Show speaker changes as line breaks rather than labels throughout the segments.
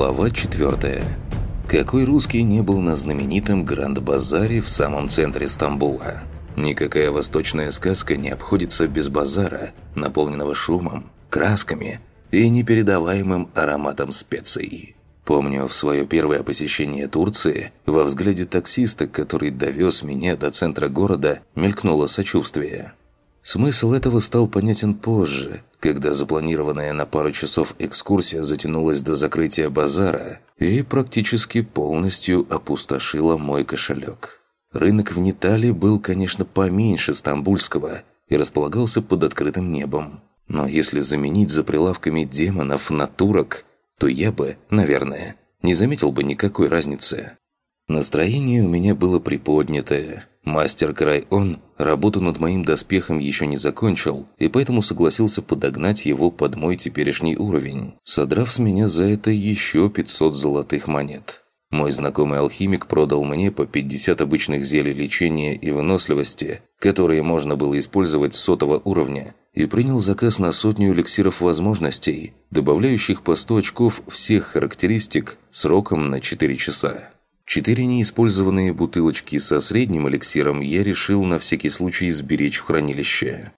Глава 4. Какой русский не был на знаменитом Гранд-базаре в самом центре Стамбула? Никакая восточная сказка не обходится без базара, наполненного шумом, красками и непередаваемым ароматом специй. Помню, в свое первое посещение Турции во взгляде таксиста, который довез меня до центра города, мелькнуло сочувствие. Смысл этого стал понятен позже, когда запланированная на пару часов экскурсия затянулась до закрытия базара и практически полностью опустошила мой кошелек. Рынок в Нитале был, конечно, поменьше стамбульского и располагался под открытым небом. Но если заменить за прилавками демонов на турок, то я бы, наверное, не заметил бы никакой разницы. Настроение у меня было приподнятое. Мастер Край-Он работу над моим доспехом еще не закончил, и поэтому согласился подогнать его под мой теперешний уровень, содрав с меня за это еще 500 золотых монет. Мой знакомый алхимик продал мне по 50 обычных зелий лечения и выносливости, которые можно было использовать с сотого уровня, и принял заказ на сотню эликсиров возможностей, добавляющих по 100 очков всех характеристик сроком на 4 часа. Четыре неиспользованные бутылочки со средним эликсиром я решил на всякий случай сберечь в хранилище.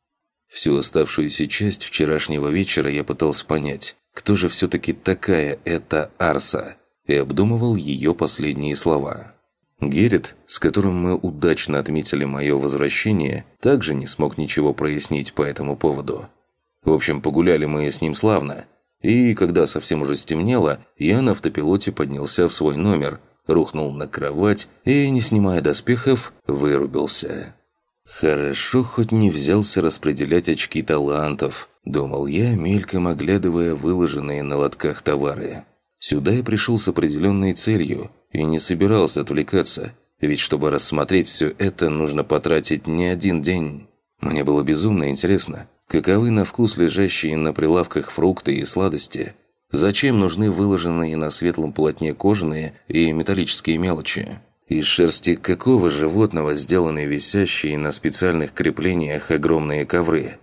Всю оставшуюся часть вчерашнего вечера я пытался понять, кто же все-таки такая эта Арса, и обдумывал ее последние слова. Геррит, с которым мы удачно отметили мое возвращение, также не смог ничего прояснить по этому поводу. В общем, погуляли мы с ним славно, и когда совсем уже стемнело, я на автопилоте поднялся в свой номер – рухнул на кровать и, не снимая доспехов, вырубился. «Хорошо, хоть не взялся распределять очки талантов», – думал я, мельком оглядывая выложенные на лотках товары. «Сюда я пришел с определенной целью и не собирался отвлекаться, ведь чтобы рассмотреть все это, нужно потратить не один день. Мне было безумно интересно, каковы на вкус лежащие на прилавках фрукты и сладости – Зачем нужны выложенные на светлом полотне кожаные и металлические мелочи? Из шерсти какого животного сделаны висящие на специальных креплениях огромные ковры?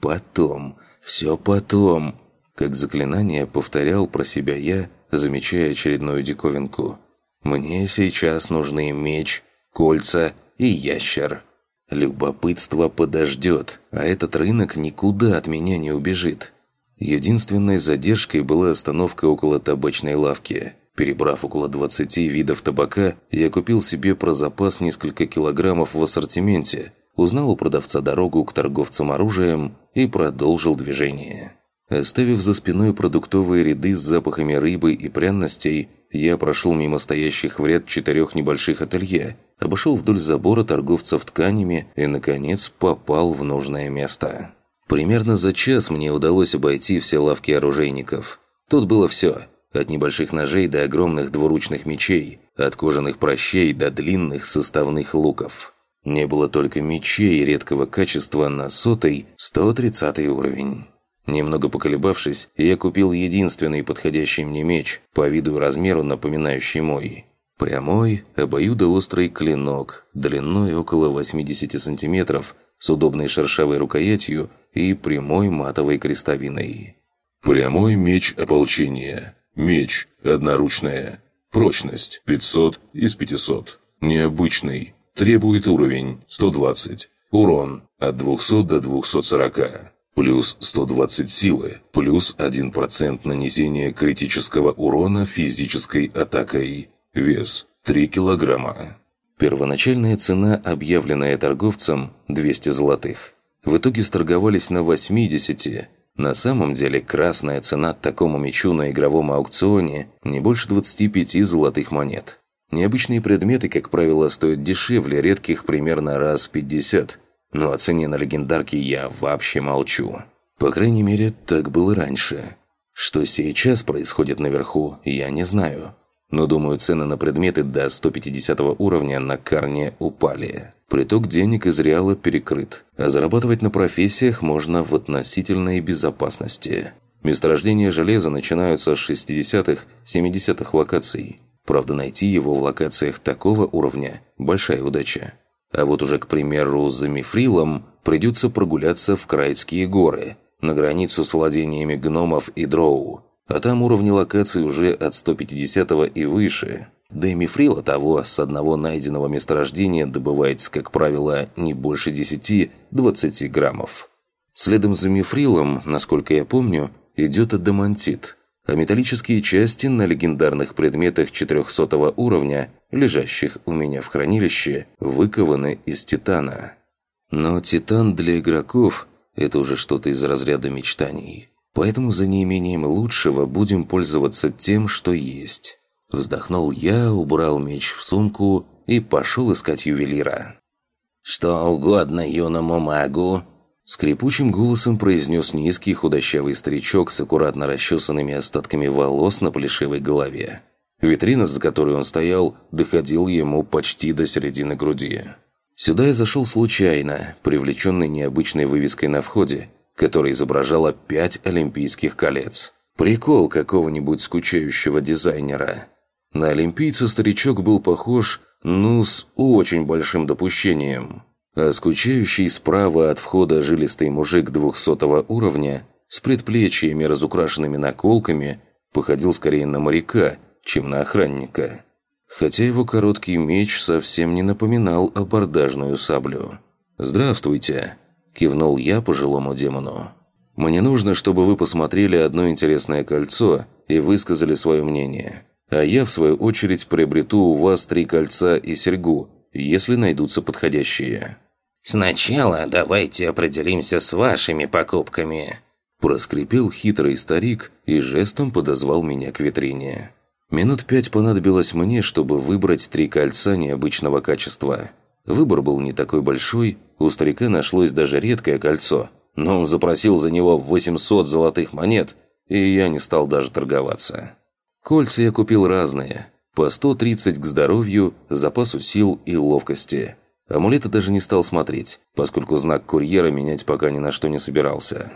Потом, все потом, как заклинание повторял про себя я, замечая очередную диковинку. Мне сейчас нужны меч, кольца и ящер. Любопытство подождет, а этот рынок никуда от меня не убежит. Единственной задержкой была остановка около табачной лавки. Перебрав около 20 видов табака, я купил себе про запас несколько килограммов в ассортименте, узнал у продавца дорогу к торговцам оружием и продолжил движение. Оставив за спиной продуктовые ряды с запахами рыбы и пряностей, я прошел мимо стоящих в ряд четырех небольших ателье, обошел вдоль забора торговцев тканями и, наконец, попал в нужное место. Примерно за час мне удалось обойти все лавки оружейников. Тут было все. От небольших ножей до огромных двуручных мечей, от кожаных прощей до длинных составных луков. Не было только мечей редкого качества на сотый, 130 уровень. Немного поколебавшись, я купил единственный подходящий мне меч, по виду и размеру напоминающий мой. Прямой, обоюдоострый клинок, длиной около 80 сантиметров, с удобной шершавой рукоятью и прямой матовой крестовиной.
Прямой меч ополчения. Меч одноручная. Прочность 500 из 500. Необычный. Требует уровень 120. Урон от 200 до 240. Плюс 120 силы. Плюс 1% нанесения критического урона физической атакой. Вес 3 килограмма.
Первоначальная цена, объявленная торговцем, 200 золотых в итоге сторговались на 80. На самом деле красная цена такому мечу на игровом аукционе не больше 25 золотых монет. Необычные предметы, как правило, стоят дешевле редких примерно раз в 50. Но о цене на легендарки я вообще молчу. По крайней мере, так было раньше. Что сейчас происходит наверху, я не знаю. Но думаю, цены на предметы до 150 уровня на Карне упали. Приток денег из Реала перекрыт, а зарабатывать на профессиях можно в относительной безопасности. Месторождения железа начинаются с 60-х, 70-х локаций. Правда, найти его в локациях такого уровня – большая удача. А вот уже, к примеру, за Мифрилом придется прогуляться в Крайские горы, на границу с владениями гномов и дроу. А там уровни локаций уже от 150 и выше. Да и мифрила того с одного найденного месторождения добывается, как правило, не больше 10-20 граммов. Следом за мифрилом, насколько я помню, идет адамантит, а металлические части на легендарных предметах 400 уровня, лежащих у меня в хранилище, выкованы из титана. Но титан для игроков – это уже что-то из разряда мечтаний. Поэтому за неимением лучшего будем пользоваться тем, что есть. Вздохнул я, убрал меч в сумку и пошел искать ювелира.
«Что угодно юному магу»,
Скрипучим голосом произнес низкий худощавый старичок с аккуратно расчесанными остатками волос на плешивой голове. Витрина, за которой он стоял, доходил ему почти до середины груди. Сюда я зашел случайно, привлеченный необычной вывеской на входе, которая изображала пять олимпийских колец. Прикол какого-нибудь скучающего дизайнера. На олимпийца старичок был похож, ну, с очень большим допущением – а скучающий справа от входа жилистый мужик двухсотого уровня с предплечьями, разукрашенными наколками, походил скорее на моряка, чем на охранника. Хотя его короткий меч совсем не напоминал абордажную саблю. «Здравствуйте!» – кивнул я пожилому демону. «Мне нужно, чтобы вы посмотрели одно интересное кольцо и высказали свое мнение. А я, в свою очередь, приобрету у вас три кольца и серьгу, если найдутся подходящие».
«Сначала давайте определимся с вашими покупками»,
Проскрипел хитрый старик и жестом подозвал меня к витрине. Минут пять понадобилось мне, чтобы выбрать три кольца необычного качества. Выбор был не такой большой, у старика нашлось даже редкое кольцо, но он запросил за него 800 золотых монет, и я не стал даже торговаться. Кольца я купил разные, по 130 к здоровью, запасу сил и ловкости – Амулета даже не стал смотреть, поскольку знак курьера менять пока ни на что не собирался.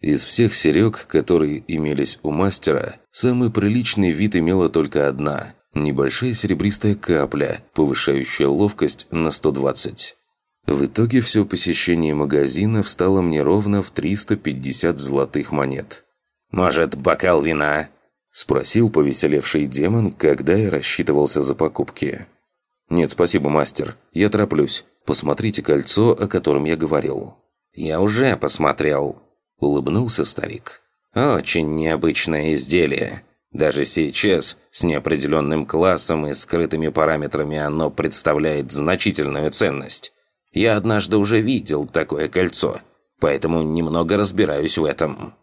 Из всех серег, которые имелись у мастера, самый приличный вид имела только одна – небольшая серебристая капля, повышающая ловкость на 120. В итоге все посещение магазина встало мне ровно в 350 золотых монет.
«Может, бокал вина?»
– спросил повеселевший демон, когда я рассчитывался за покупки. «Нет, спасибо, мастер. Я тороплюсь. Посмотрите кольцо, о котором я говорил».
«Я уже посмотрел», – улыбнулся старик. «Очень необычное изделие. Даже сейчас, с неопределенным классом и скрытыми параметрами, оно представляет значительную ценность. Я однажды уже видел такое кольцо, поэтому немного разбираюсь в этом».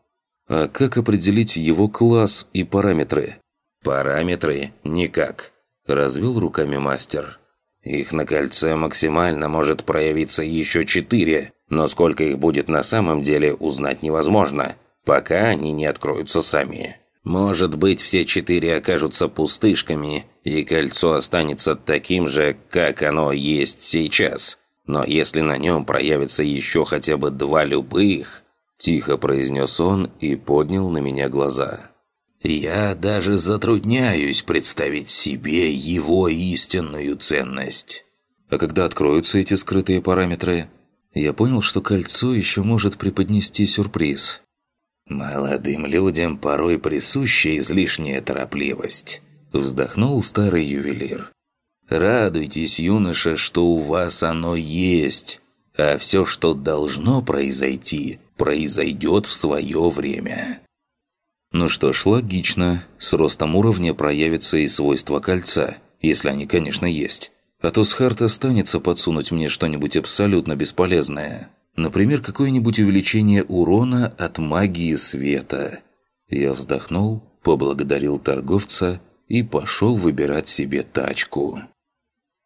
«А как определить его класс и параметры?»
«Параметры? Никак. Развел руками мастер. Их на кольце максимально может проявиться еще четыре, но сколько их будет на самом деле узнать невозможно, пока они не откроются сами. Может быть, все четыре окажутся пустышками, и кольцо останется таким же, как оно есть сейчас. Но если на нем проявится еще хотя бы два любых, тихо произнес он и поднял на меня глаза. Я даже затрудняюсь представить себе его истинную ценность.
А когда откроются эти скрытые параметры, я понял, что кольцо еще может преподнести сюрприз.
«Молодым людям порой присуща излишняя торопливость», – вздохнул старый ювелир. «Радуйтесь, юноша, что у вас оно есть, а все, что должно произойти, произойдет в свое время».
Ну что ж, логично. С ростом уровня проявятся и свойства кольца, если они, конечно, есть. А то с Харт останется подсунуть мне что-нибудь абсолютно бесполезное. Например, какое-нибудь увеличение урона от магии света. Я вздохнул, поблагодарил торговца и пошел выбирать себе тачку.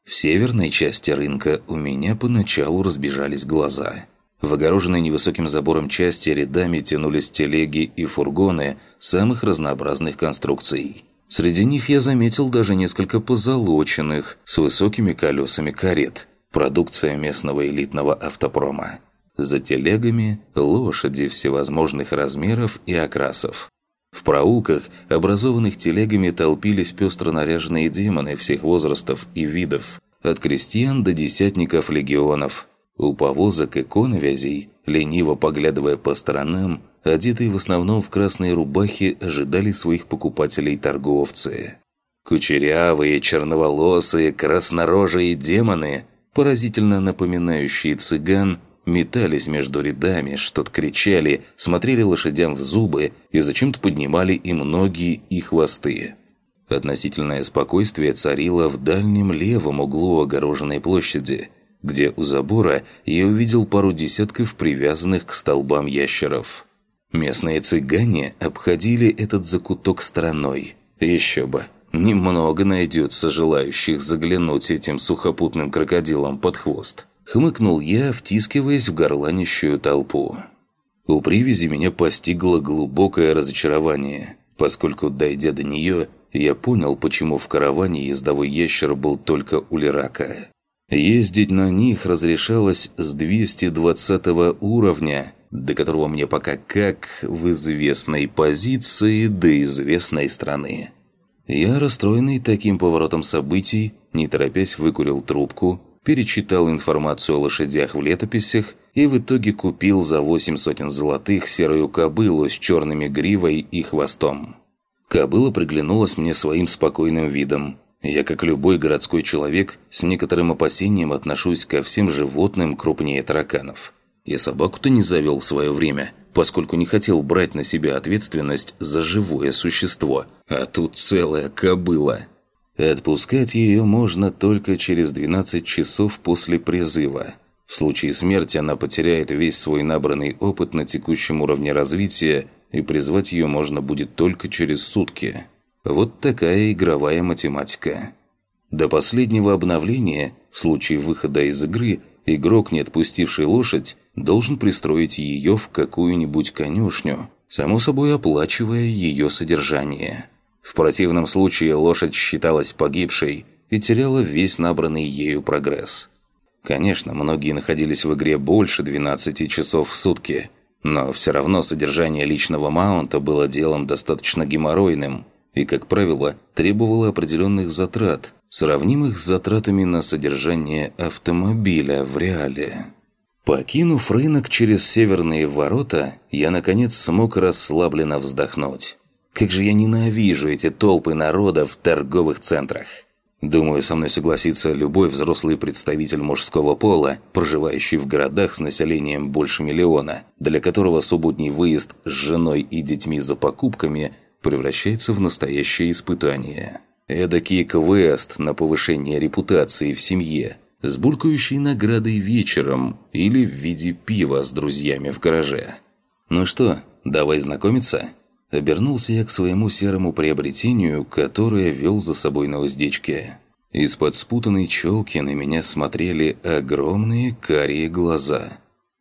В северной части рынка у меня поначалу разбежались глаза – в огороженной невысоким забором части рядами тянулись телеги и фургоны самых разнообразных конструкций. Среди них я заметил даже несколько позолоченных, с высокими колесами карет, продукция местного элитного автопрома. За телегами – лошади всевозможных размеров и окрасов. В проулках, образованных телегами, толпились пестро наряженные демоны всех возрастов и видов, от крестьян до десятников легионов – у повозок и коновязей, лениво поглядывая по сторонам, одетые в основном в красные рубахи, ожидали своих покупателей торговцы. Кучерявые, черноволосые, краснорожие демоны, поразительно напоминающие цыган, метались между рядами, что-то кричали, смотрели лошадям в зубы и зачем-то поднимали им ноги и хвосты. Относительное спокойствие царило в дальнем левом углу огороженной площади, где у забора я увидел пару десятков привязанных к столбам ящеров. Местные цыгане обходили этот закуток стороной. Еще бы, немного найдется желающих заглянуть этим сухопутным крокодилам под хвост. Хмыкнул я, втискиваясь в горланищую толпу. У привязи меня постигло глубокое разочарование, поскольку, дойдя до нее, я понял, почему в караване ездовой ящер был только у Лирака. Ездить на них разрешалось с 220 уровня, до которого мне пока как в известной позиции до известной страны. Я, расстроенный таким поворотом событий, не торопясь выкурил трубку, перечитал информацию о лошадях в летописях и в итоге купил за восемь сотен золотых серую кобылу с черными гривой и хвостом. Кобыла приглянулась мне своим спокойным видом. Я, как любой городской человек, с некоторым опасением отношусь ко всем животным крупнее тараканов. Я собаку-то не завел в свое время, поскольку не хотел брать на себя ответственность за живое существо. А тут целая кобыла. Отпускать ее можно только через 12 часов после призыва. В случае смерти она потеряет весь свой набранный опыт на текущем уровне развития и призвать ее можно будет только через сутки. Вот такая игровая математика. До последнего обновления, в случае выхода из игры, игрок, не отпустивший лошадь, должен пристроить ее в какую-нибудь конюшню, само собой оплачивая ее содержание. В противном случае лошадь считалась погибшей и теряла весь набранный ею прогресс. Конечно, многие находились в игре больше 12 часов в сутки – но все равно содержание личного маунта было делом достаточно геморройным и, как правило, требовало определенных затрат, сравнимых с затратами на содержание автомобиля в реале. Покинув рынок через северные ворота, я, наконец, смог расслабленно вздохнуть. Как же я ненавижу эти толпы народа в торговых центрах. Думаю, со мной согласится любой взрослый представитель мужского пола, проживающий в городах с населением больше миллиона, для которого субботний выезд с женой и детьми за покупками превращается в настоящее испытание. Эдакий квест на повышение репутации в семье, с булькающей наградой вечером или в виде пива с друзьями в гараже. Ну что, давай знакомиться? Обернулся я к своему серому приобретению, которое вел за собой на уздечке. Из-под спутанной челки на меня смотрели огромные карие глаза.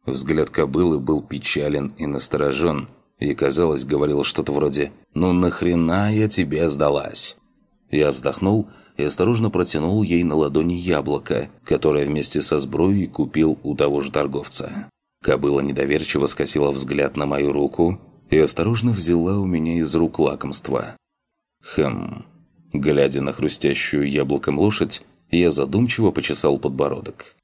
Взгляд кобылы был печален и насторожен, и, казалось, говорил что-то вроде «Ну нахрена я тебе сдалась?» Я вздохнул и осторожно протянул ей на ладони яблоко, которое вместе со сбруей купил у того же торговца. Кобыла недоверчиво скосила взгляд на мою руку, и осторожно взяла у меня из рук лакомство. Хм. Глядя на хрустящую яблоком лошадь, я задумчиво почесал подбородок.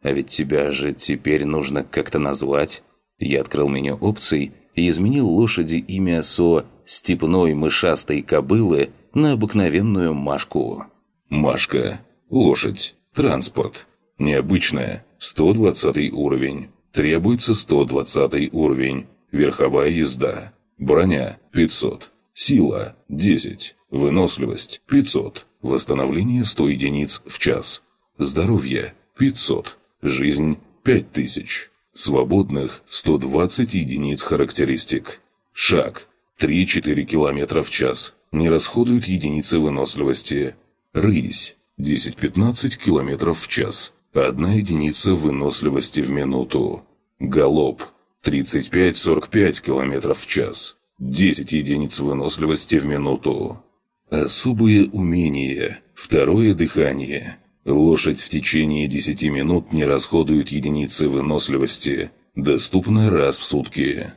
«А ведь тебя же теперь нужно как-то назвать». Я открыл меню опций и изменил лошади имя со «степной мышастой кобылы» на обыкновенную Машку.
«Машка. Лошадь. Транспорт. Необычная. 120 уровень. Требуется 120 уровень. Верховая езда. Броня – 500. Сила – 10. Выносливость – 500. Восстановление 100 единиц в час. Здоровье – 500. Жизнь – 5000. Свободных – 120 единиц характеристик. Шаг – 3-4 км в час. Не расходуют единицы выносливости. Рысь – 10-15 км в час. Одна единица выносливости в минуту. Галоп – 35-45 км в час. 10 единиц выносливости в минуту. Особые умения. Второе дыхание. Лошадь в течение 10 минут не расходует единицы выносливости. Доступно раз в сутки.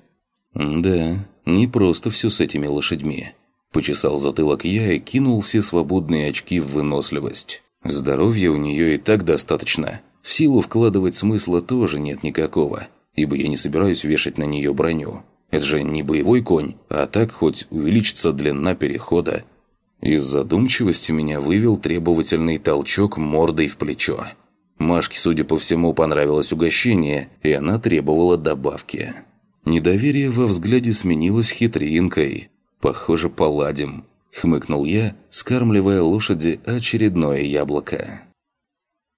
«Да, не просто все с этими лошадьми». Почесал затылок я и кинул все свободные очки в выносливость. Здоровья у нее и так достаточно. В силу вкладывать смысла тоже нет никакого ибо я не собираюсь вешать на нее броню. Это же не боевой конь, а так хоть увеличится длина перехода. Из задумчивости меня вывел требовательный толчок мордой в плечо. Машке, судя по всему, понравилось угощение, и она требовала добавки. Недоверие во взгляде сменилось хитринкой. «Похоже, поладим», – хмыкнул я, скармливая лошади очередное яблоко.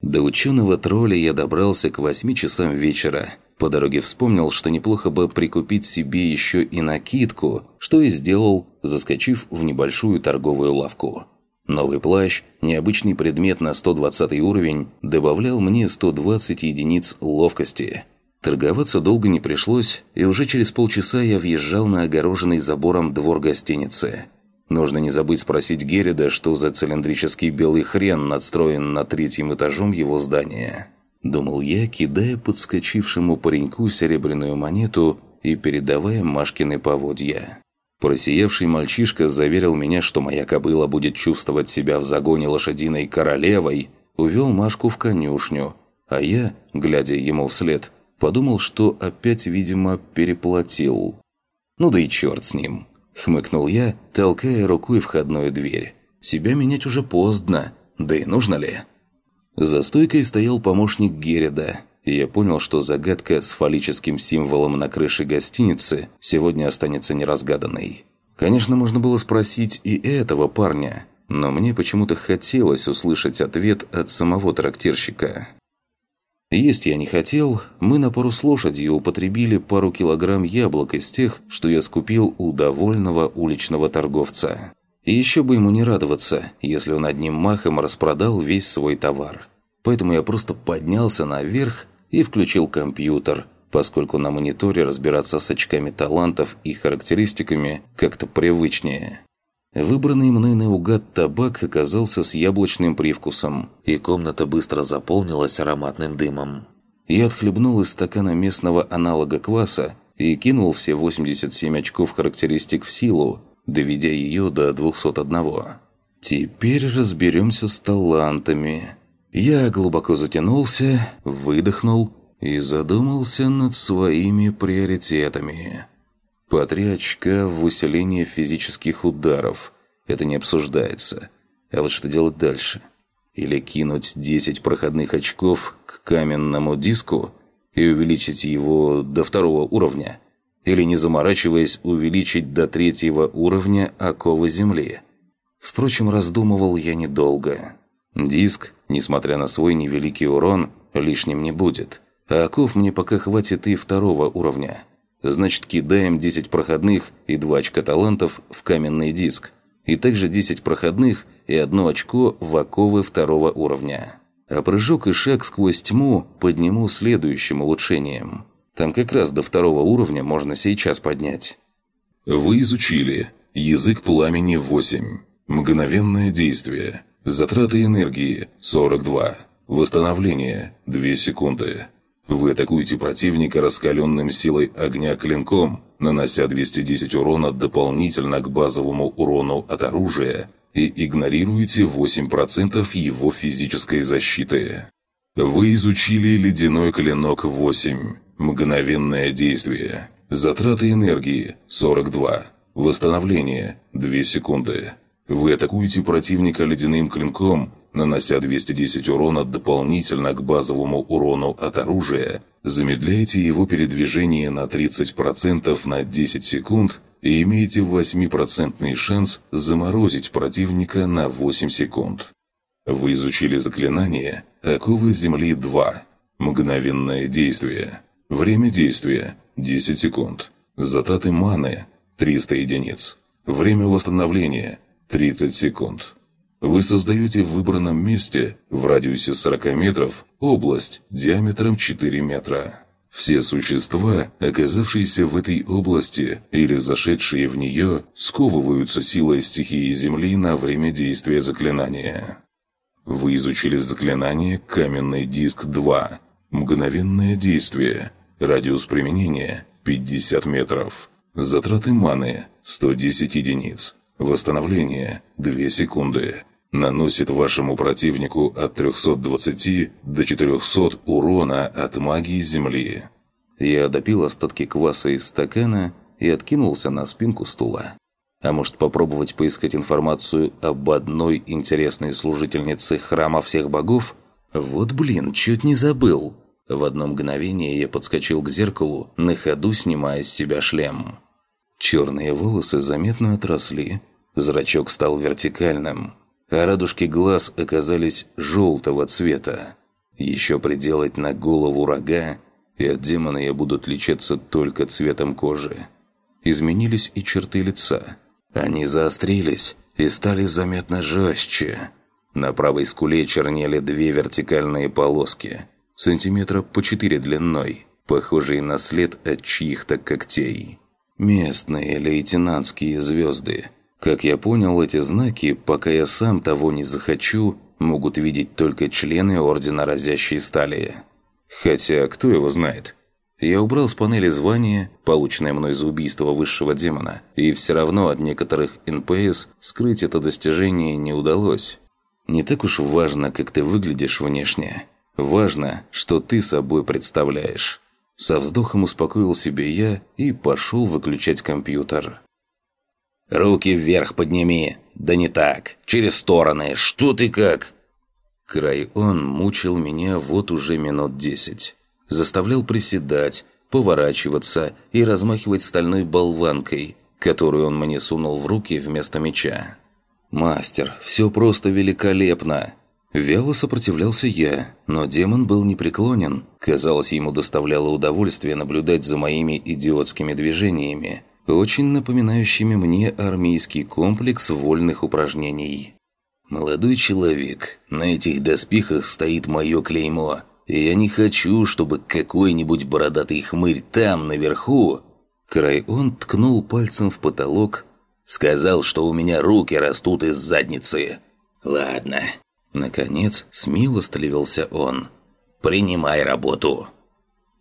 До ученого тролля я добрался к восьми часам вечера. По дороге вспомнил, что неплохо бы прикупить себе еще и накидку, что и сделал, заскочив в небольшую торговую лавку. Новый плащ, необычный предмет на 120 уровень, добавлял мне 120 единиц ловкости. Торговаться долго не пришлось, и уже через полчаса я въезжал на огороженный забором двор гостиницы. Нужно не забыть спросить Герида, что за цилиндрический белый хрен надстроен на третьем этажом его здания. Думал я, кидая подскочившему пареньку серебряную монету и передавая Машкины поводья. Просиявший мальчишка заверил меня, что моя кобыла будет чувствовать себя в загоне лошадиной королевой, увел Машку в конюшню, а я, глядя ему вслед, подумал, что опять, видимо, переплатил. Ну да и черт с ним. Хмыкнул я, толкая рукой входную дверь. Себя менять уже поздно, да и нужно ли? За стойкой стоял помощник Герида, и я понял, что загадка с фаллическим символом на крыше гостиницы сегодня останется неразгаданной. Конечно, можно было спросить и этого парня, но мне почему-то хотелось услышать ответ от самого трактирщика. Есть я не хотел, мы на пару с лошадью употребили пару килограмм яблок из тех, что я скупил у довольного уличного торговца. И еще бы ему не радоваться, если он одним махом распродал весь свой товар. Поэтому я просто поднялся наверх и включил компьютер, поскольку на мониторе разбираться с очками талантов и характеристиками как-то привычнее. Выбранный мной наугад табак оказался с яблочным привкусом, и комната быстро заполнилась ароматным дымом. Я отхлебнул из стакана местного аналога кваса и кинул все 87 очков характеристик в силу, доведя ее до 201. Теперь разберемся с талантами. Я глубоко затянулся, выдохнул и задумался над своими приоритетами. По очка в усиление физических ударов. Это не обсуждается. А вот что делать дальше? Или кинуть 10 проходных очков к каменному диску и увеличить его до второго уровня? Или, не заморачиваясь, увеличить до третьего уровня оковы Земли. Впрочем, раздумывал я недолго. Диск, несмотря на свой невеликий урон, лишним не будет. А оков мне пока хватит и второго уровня. Значит, кидаем 10 проходных и 2 очка талантов в каменный диск. И также 10 проходных и одно очко в оковы второго уровня. А прыжок и шаг сквозь тьму подниму следующим улучшением – там как раз до второго уровня можно сейчас поднять.
Вы изучили язык пламени 8. Мгновенное действие. Затраты энергии 42. Восстановление 2 секунды. Вы атакуете противника раскаленным силой огня клинком, нанося 210 урона дополнительно к базовому урону от оружия и игнорируете 8% его физической защиты. Вы изучили ледяной клинок 8. Мгновенное действие. Затраты энергии – 42. Восстановление – 2 секунды. Вы атакуете противника ледяным клинком, нанося 210 урона дополнительно к базовому урону от оружия, замедляете его передвижение на 30% на 10 секунд и имеете 8% шанс заморозить противника на 8 секунд. Вы изучили заклинание «Оковы Земли 2». Мгновенное действие. Время действия – 10 секунд. Затраты маны – 300 единиц. Время восстановления – 30 секунд. Вы создаете в выбранном месте, в радиусе 40 метров, область диаметром 4 метра. Все существа, оказавшиеся в этой области или зашедшие в нее, сковываются силой стихии Земли на время действия заклинания. Вы изучили заклинание «Каменный диск 2». Мгновенное действие – Радиус применения – 50 метров. Затраты маны – 110 единиц. Восстановление – 2 секунды. Наносит вашему противнику от 320 до 400 урона от магии Земли.
Я допил остатки кваса из стакана и откинулся на спинку стула. А может попробовать поискать информацию об одной интересной служительнице храма всех богов? Вот блин, чуть не забыл. В одно мгновение я подскочил к зеркалу, на ходу снимая с себя шлем. Черные волосы заметно отросли, зрачок стал вертикальным, а радужки глаз оказались желтого цвета. Еще приделать на голову рога, и от демона я буду отличаться только цветом кожи. Изменились и черты лица. Они заострились и стали заметно жестче. На правой скуле чернели две вертикальные полоски, сантиметра по четыре длиной, похожие на след от чьих-то когтей. Местные лейтенантские звезды. Как я понял, эти знаки, пока я сам того не захочу, могут видеть только члены Ордена Разящей Стали. Хотя, кто его знает? Я убрал с панели звание, полученное мной за убийство высшего демона, и все равно от некоторых НПС скрыть это достижение не удалось. Не так уж важно, как ты выглядишь внешне. Важно, что ты собой представляешь. Со вздохом успокоил себе я и пошел выключать компьютер.
«Руки вверх подними!» «Да не так! Через стороны! Что ты как?»
Край он мучил меня вот уже минут десять. Заставлял приседать, поворачиваться и размахивать стальной болванкой, которую он мне сунул в руки вместо меча. «Мастер, все просто великолепно!» Вяло сопротивлялся я, но демон был непреклонен. Казалось, ему доставляло удовольствие наблюдать за моими идиотскими движениями, очень напоминающими мне армейский комплекс вольных упражнений. «Молодой человек, на этих доспехах стоит мое клеймо, и я не хочу, чтобы какой-нибудь бородатый хмырь там, наверху...» Край он ткнул пальцем в потолок, сказал, что у меня руки растут из задницы. «Ладно, Наконец, смилостливился он. «Принимай работу!»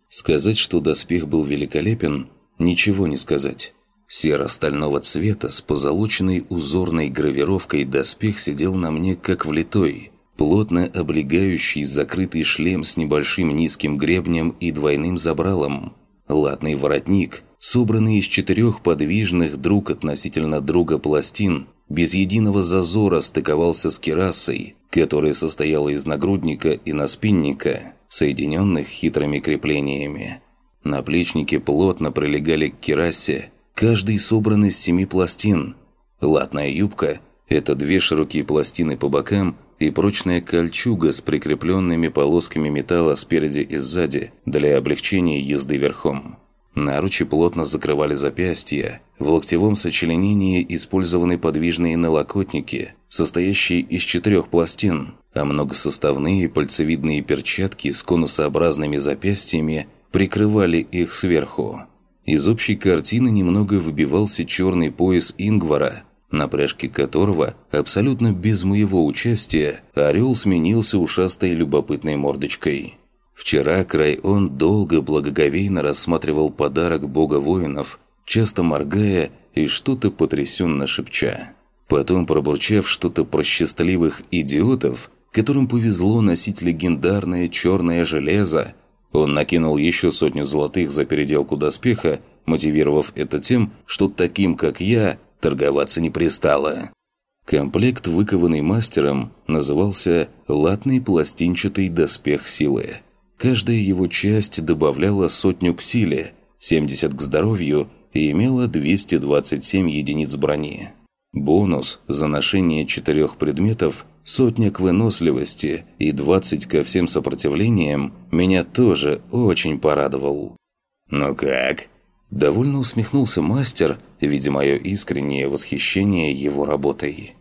Сказать, что доспех был великолепен, ничего не сказать. Серо-стального цвета с позолоченной узорной гравировкой доспех сидел на мне как влитой, плотно облегающий закрытый шлем с небольшим низким гребнем и двойным забралом. Латный воротник, собранный из четырех подвижных друг относительно друга пластин, без единого зазора стыковался с керасой, которая состояла из нагрудника и наспинника, соединенных хитрыми креплениями. Наплечники плотно прилегали к керасе, каждый собран из семи пластин. Латная юбка – это две широкие пластины по бокам и прочная кольчуга с прикрепленными полосками металла спереди и сзади для облегчения езды верхом. Наручи плотно закрывали запястья. В локтевом сочленении использованы подвижные налокотники, состоящие из четырех пластин, а многосоставные пальцевидные перчатки с конусообразными запястьями прикрывали их сверху. Из общей картины немного выбивался черный пояс Ингвара, на пряжке которого, абсолютно без моего участия, орел сменился ушастой любопытной мордочкой. Вчера Крайон долго благоговейно рассматривал подарок бога воинов, часто моргая и что-то потрясенно шепча. Потом, пробурчав что-то про счастливых идиотов, которым повезло носить легендарное черное железо, он накинул еще сотню золотых за переделку доспеха, мотивировав это тем, что таким, как я, торговаться не пристало. Комплект, выкованный мастером, назывался «Латный пластинчатый доспех силы». Каждая его часть добавляла сотню к силе, 70 к здоровью и имела 227 единиц брони. Бонус за ношение четырех предметов, сотня к выносливости и 20 ко всем сопротивлениям меня тоже очень порадовал. «Ну как?» Довольно усмехнулся мастер, видя мое искреннее восхищение его работой.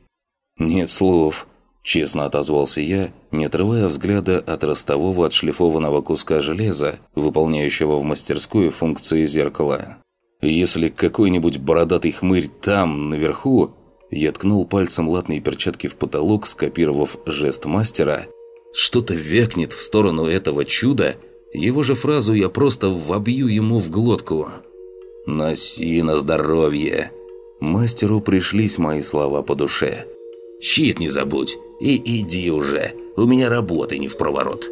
«Нет слов», Честно отозвался я, не отрывая взгляда от ростового отшлифованного куска железа, выполняющего в мастерской функции зеркала. «Если какой-нибудь бородатый хмырь там, наверху...» Я ткнул пальцем латные перчатки в потолок, скопировав жест мастера. «Что-то вякнет в сторону этого чуда, его же фразу я просто вобью ему в глотку». «Носи на здоровье!» Мастеру пришлись мои слова по душе. «Щит не забудь!» И иди уже, у меня работы не в проворот.